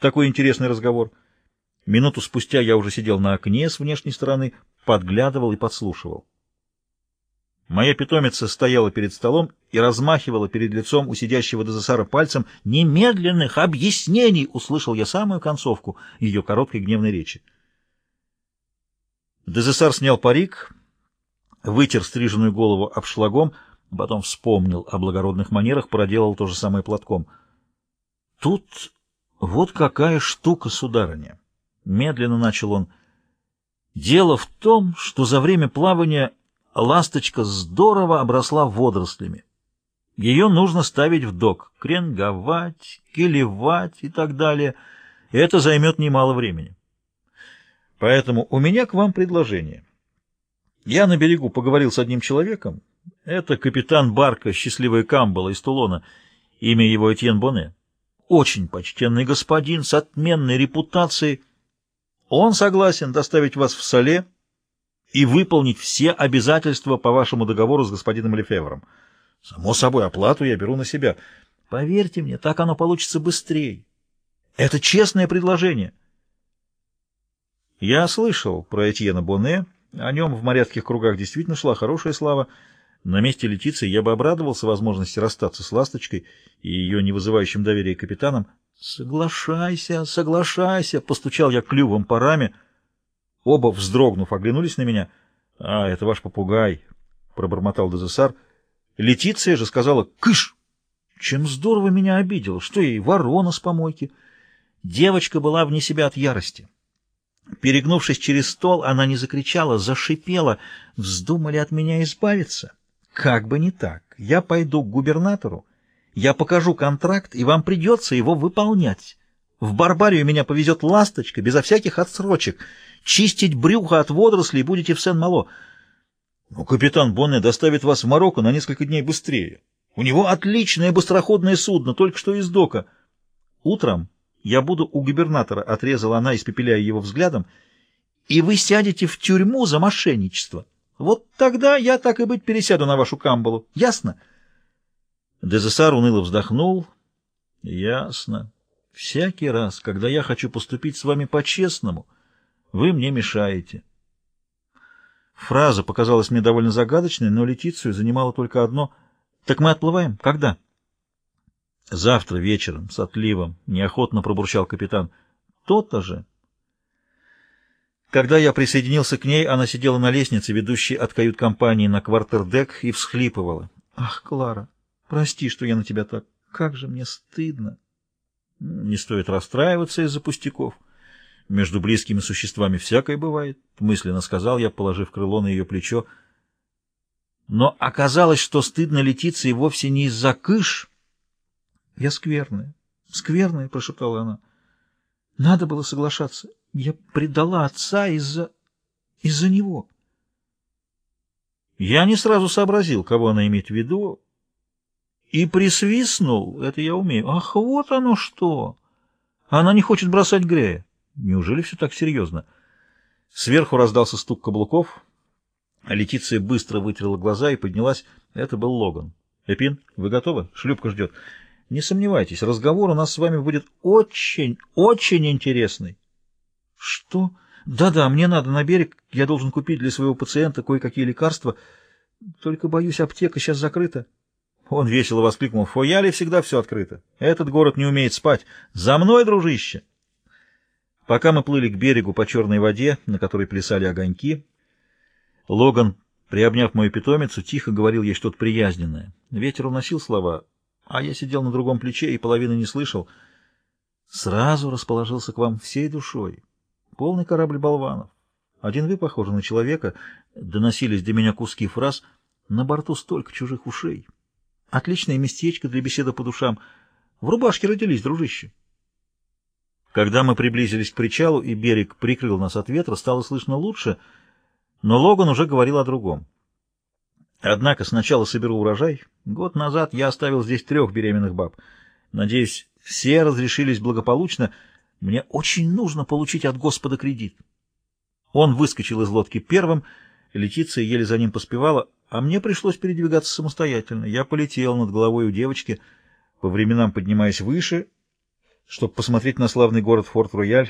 такой интересный разговор. Минуту спустя я уже сидел на окне с внешней стороны, подглядывал и подслушивал. Моя питомица стояла перед столом и размахивала перед лицом у сидящего Дезессара пальцем «Немедленных объяснений!» — услышал я самую концовку ее короткой гневной речи. Дезессар снял парик, вытер стриженную голову обшлагом, потом вспомнил о благородных манерах, проделал то же самое платком. «Тут вот какая штука, сударыня!» — медленно начал он. «Дело в том, что за время плавания ласточка здорово обросла водорослями. Ее нужно ставить в док, кренговать, килевать и так далее. Это займет немало времени. Поэтому у меня к вам предложение. Я на берегу поговорил с одним человеком. Это капитан Барка «Счастливая Камбала» из Тулона. Имя его Этьен Боне. Очень почтенный господин с отменной репутацией. Он согласен доставить вас в Соле, и выполнить все обязательства по вашему договору с господином Лефевром. Само собой, оплату я беру на себя. Поверьте мне, так оно получится быстрее. Это честное предложение. Я слышал про Этьена Боне. О нем в моряцких кругах действительно шла хорошая слава. На месте Летиции я бы обрадовался возможности расстаться с Ласточкой и ее не вызывающим доверия капитаном. «Соглашайся, соглашайся!» — постучал я клювом по раме — Оба, вздрогнув, оглянулись на меня. — А, это ваш попугай, — пробормотал Дезессар. Летиция же сказала «Кыш!» Чем здорово меня обидел, что ей ворона с помойки. Девочка была вне себя от ярости. Перегнувшись через стол, она не закричала, зашипела. Вздумали от меня избавиться? Как бы не так. Я пойду к губернатору, я покажу контракт, и вам придется его выполнять. В Барбарию меня повезет ласточка, безо всяких отсрочек. Чистить брюхо от водорослей будете в Сен-Мало. Но капитан Бонне доставит вас в Марокко на несколько дней быстрее. У него отличное быстроходное судно, только что из дока. Утром я буду у губернатора, — отрезала она, испепеляя его взглядом, — и вы сядете в тюрьму за мошенничество. Вот тогда я, так и быть, пересяду на вашу камбалу. Ясно? Дезессар уныло вздохнул. Ясно. Всякий раз, когда я хочу поступить с вами по-честному, вы мне мешаете. Фраза показалась мне довольно загадочной, но Летицию занимало только одно. «Так мы отплываем? Когда?» «Завтра вечером, с отливом», — неохотно пробурчал капитан. «То-то же». Когда я присоединился к ней, она сидела на лестнице, ведущей от кают-компании на квартердек, и всхлипывала. «Ах, Клара, прости, что я на тебя так... Как же мне стыдно!» Не стоит расстраиваться из-за пустяков. Между близкими существами всякое бывает, — мысленно сказал я, положив крыло на ее плечо. Но оказалось, что стыдно Летиции вовсе не из-за кыш. — Я скверная, скверная, — прошептала она. — Надо было соглашаться. Я предала отца из-за... из-за него. Я не сразу сообразил, кого она имеет в виду, и присвистнул, это я умею. Ах, вот оно что! Она не хочет бросать Грея. Неужели все так серьезно? Сверху раздался стук каблуков. Летиция быстро вытерла глаза и поднялась. Это был Логан. «Эпин, вы готовы? Шлюпка ждет». «Не сомневайтесь, разговор у нас с вами будет очень, очень интересный». «Что? Да-да, мне надо на берег. Я должен купить для своего пациента кое-какие лекарства. Только, боюсь, аптека сейчас закрыта». Он весело воскликнул. В Фояле всегда все открыто. Этот город не умеет спать. За мной, дружище! Пока мы плыли к берегу по черной воде, на которой плясали огоньки, Логан, приобняв мою питомицу, тихо говорил ей что-то приязненное. Ветер уносил слова, а я сидел на другом плече и половины не слышал. Сразу расположился к вам всей душой. Полный корабль болванов. Один вы похожи на человека, доносились до меня куски фраз, на борту столько чужих ушей. Отличное местечко для беседы по душам. В рубашке родились, дружище. Когда мы приблизились к причалу и берег прикрыл нас от ветра, стало слышно лучше, но Логан уже говорил о другом. Однако сначала соберу урожай. Год назад я оставил здесь трех беременных баб. Надеюсь, все разрешились благополучно. Мне очень нужно получить от Господа кредит. Он выскочил из лодки первым, Летиция еле за ним поспевала, а мне пришлось передвигаться самостоятельно. Я полетел над головой у девочки, по временам поднимаясь выше, чтобы посмотреть на славный город Форт-Рояль,